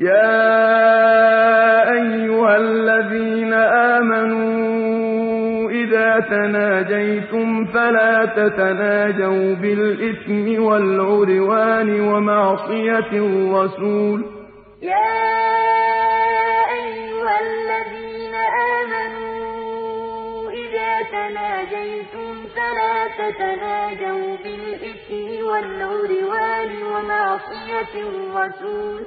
يَا أَيُّهَا الَّذِينَ آمَنُوا إِذَا تَنَاجَيْتُمْ فَلَا تَتَنَاجَوْا بِالْإِثْمِ وَالْعُدْوَانِ وَمَعْصِيَتِ الرَّسُولِ ۚ. يَا أَيُّهَا الَّذِينَ آمَنُوا إِذَا تَنَاجَيْتُمْ فَلَا تَتَنَاجَوْا بِالْإِثْمِ وَالْعُدْوَانِ وَمَعْصِيَتِ الرَّسُولِ ۚ.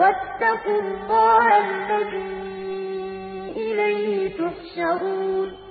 وَاتَّقُوا اللَّهَ الَّذِي إِلَيْهِ تُحْشَرُونَ